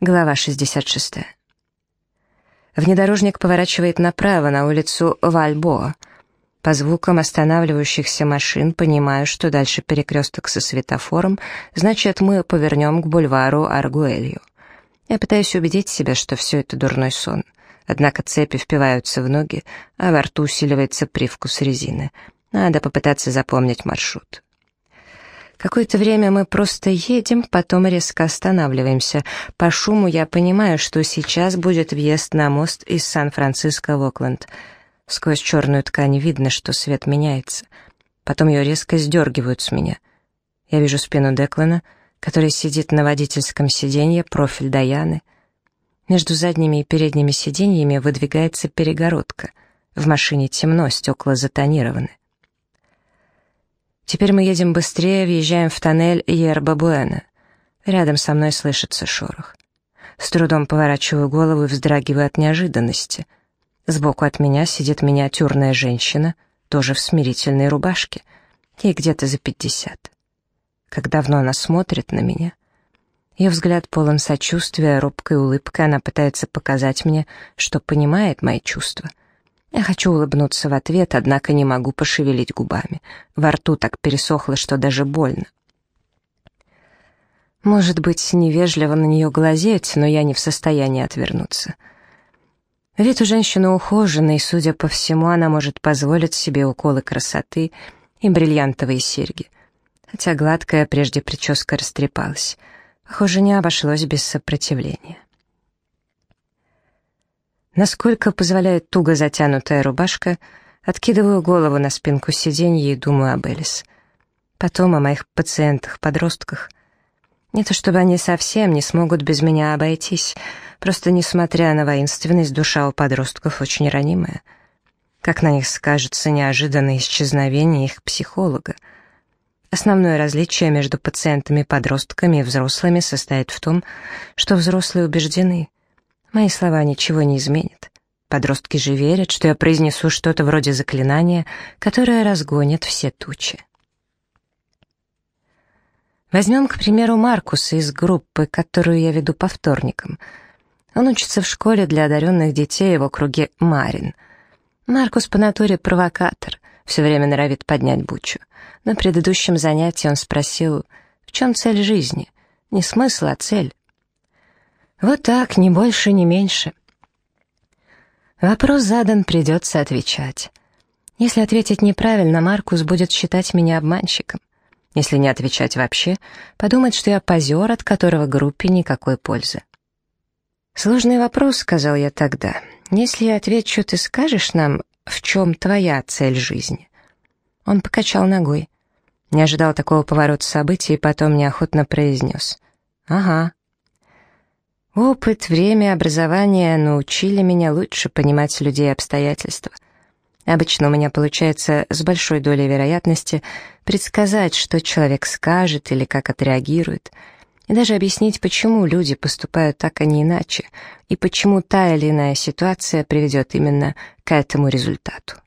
Глава 66. Внедорожник поворачивает направо на улицу Вальбоа. По звукам останавливающихся машин понимаю, что дальше перекресток со светофором, значит, мы повернем к бульвару Аргуэлью. Я пытаюсь убедить себя, что все это дурной сон. Однако цепи впиваются в ноги, а во рту усиливается привкус резины. Надо попытаться запомнить маршрут. Какое-то время мы просто едем, потом резко останавливаемся. По шуму я понимаю, что сейчас будет въезд на мост из Сан-Франциско в Окленд. Сквозь черную ткань видно, что свет меняется. Потом ее резко сдергивают с меня. Я вижу спину Деклана, который сидит на водительском сиденье, профиль Даяны. Между задними и передними сиденьями выдвигается перегородка. В машине темно, стекла затонированы. Теперь мы едем быстрее, въезжаем в тоннель Ерба-Буэна. Рядом со мной слышится шорох. С трудом поворачиваю голову и вздрагиваю от неожиданности. Сбоку от меня сидит миниатюрная женщина, тоже в смирительной рубашке, ей где-то за пятьдесят. Как давно она смотрит на меня. Ее взгляд полон сочувствия, робкой улыбкой она пытается показать мне, что понимает мои чувства — я хочу улыбнуться в ответ, однако не могу пошевелить губами. Во рту так пересохло, что даже больно. Может быть, невежливо на нее глазеть, но я не в состоянии отвернуться. Вид у женщины ухоженный, судя по всему, она может позволить себе уколы красоты и бриллиантовые серьги. Хотя гладкая прежде прическа растрепалась. Похоже, не обошлось без сопротивления. Насколько позволяет туго затянутая рубашка, откидываю голову на спинку сиденья и думаю об Элис. Потом о моих пациентах-подростках. Не то чтобы они совсем не смогут без меня обойтись, просто, несмотря на воинственность, душа у подростков очень ранимая. Как на них скажется неожиданное исчезновение их психолога. Основное различие между пациентами-подростками и взрослыми состоит в том, что взрослые убеждены, Мои слова ничего не изменят. Подростки же верят, что я произнесу что-то вроде заклинания, которое разгонит все тучи. Возьмем, к примеру, Маркуса из группы, которую я веду по вторникам. Он учится в школе для одаренных детей в округе Марин. Маркус по натуре провокатор, все время норовит поднять бучу. На предыдущем занятии он спросил, в чем цель жизни? Не смысл, а цель. Вот так, ни больше, ни меньше. Вопрос задан, придется отвечать. Если ответить неправильно, Маркус будет считать меня обманщиком. Если не отвечать вообще, подумать, что я позер, от которого группе никакой пользы. «Сложный вопрос», — сказал я тогда. «Если я отвечу, ты скажешь нам, в чем твоя цель жизни?» Он покачал ногой. Не ожидал такого поворота событий и потом неохотно произнес. «Ага, Опыт, время, образование научили меня лучше понимать людей и обстоятельства. Обычно у меня получается с большой долей вероятности предсказать, что человек скажет или как отреагирует, и даже объяснить, почему люди поступают так, а не иначе, и почему та или иная ситуация приведет именно к этому результату.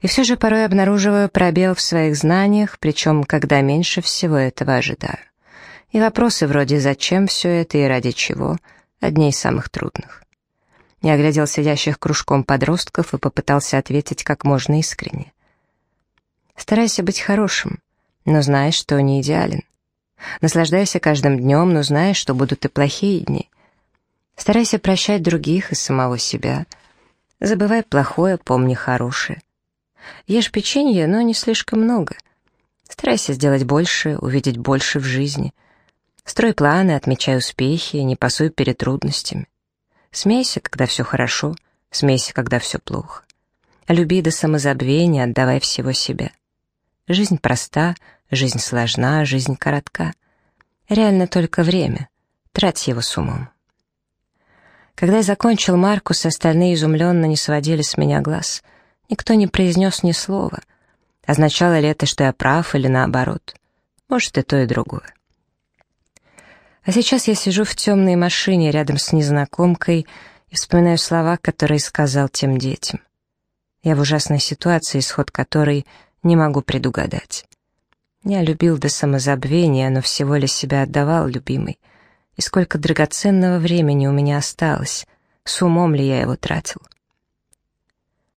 И все же порой обнаруживаю пробел в своих знаниях, причем когда меньше всего этого ожидаю. И вопросы вроде «зачем все это и ради чего?» одни из самых трудных. Я оглядел сидящих кружком подростков и попытался ответить как можно искренне. Старайся быть хорошим, но знай, что не идеален. Наслаждайся каждым днем, но знай, что будут и плохие дни. Старайся прощать других и самого себя. Забывай плохое, помни хорошее. Ешь печенье, но не слишком много. Старайся сделать больше, увидеть больше в жизни — Строй планы, отмечай успехи, не пасуй перед трудностями. Смейся, когда все хорошо, смейся, когда все плохо. Люби до самозабвения, отдавай всего себя. Жизнь проста, жизнь сложна, жизнь коротка. Реально только время. Трать его с умом. Когда я закончил Маркус, остальные изумленно не сводили с меня глаз. Никто не произнес ни слова. Означало ли это, что я прав или наоборот? Может, и то, и другое. А сейчас я сижу в темной машине рядом с незнакомкой и вспоминаю слова, которые сказал тем детям. Я в ужасной ситуации, исход которой не могу предугадать. Я любил до самозабвения, но всего лишь себя отдавал любимой. И сколько драгоценного времени у меня осталось. С умом ли я его тратил?